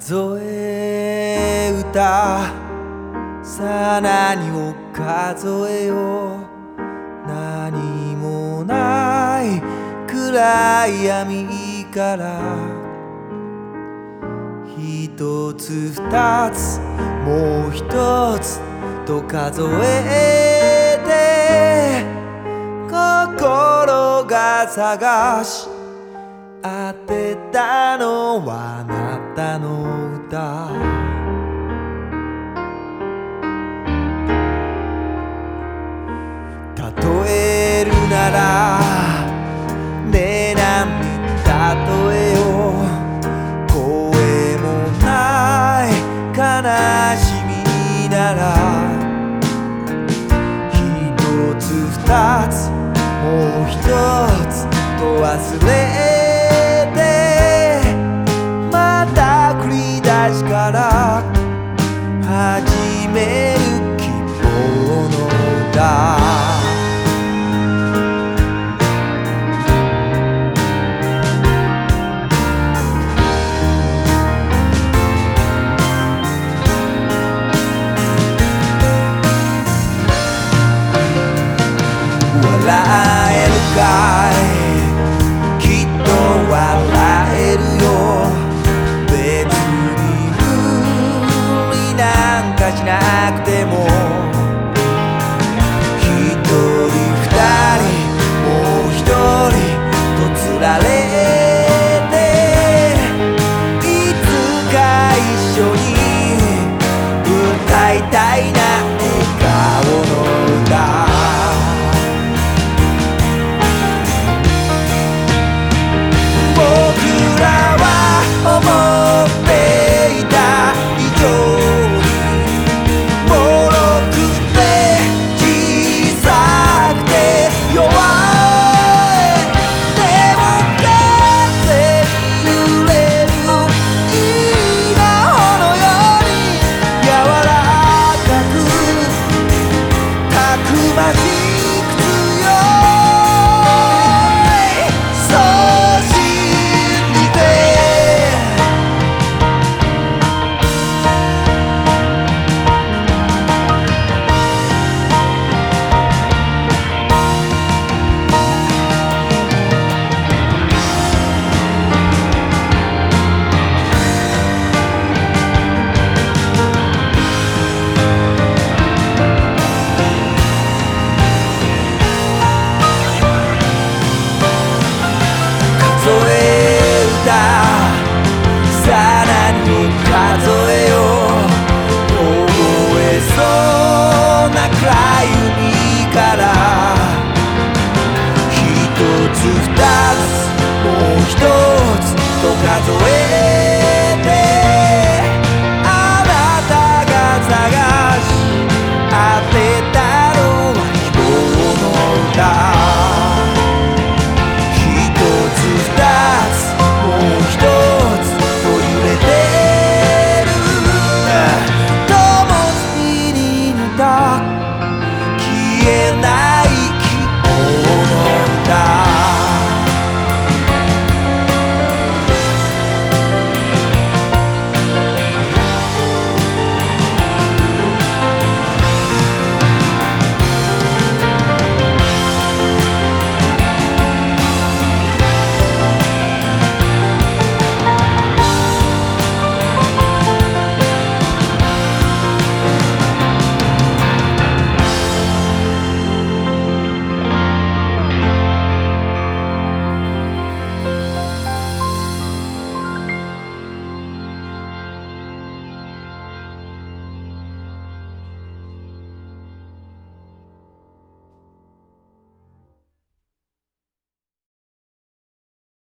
数え歌さあ何を数えよ。う何もない暗闇から一つ二つもう一つと数えて心が探し当てたのはあなたの歌。例えるならねえなんに例えよう声もない悲しみなら一つ二つもう一つと忘れ始めたい数えよう。凍えそうな暗い海から一つ二つもう一つと数え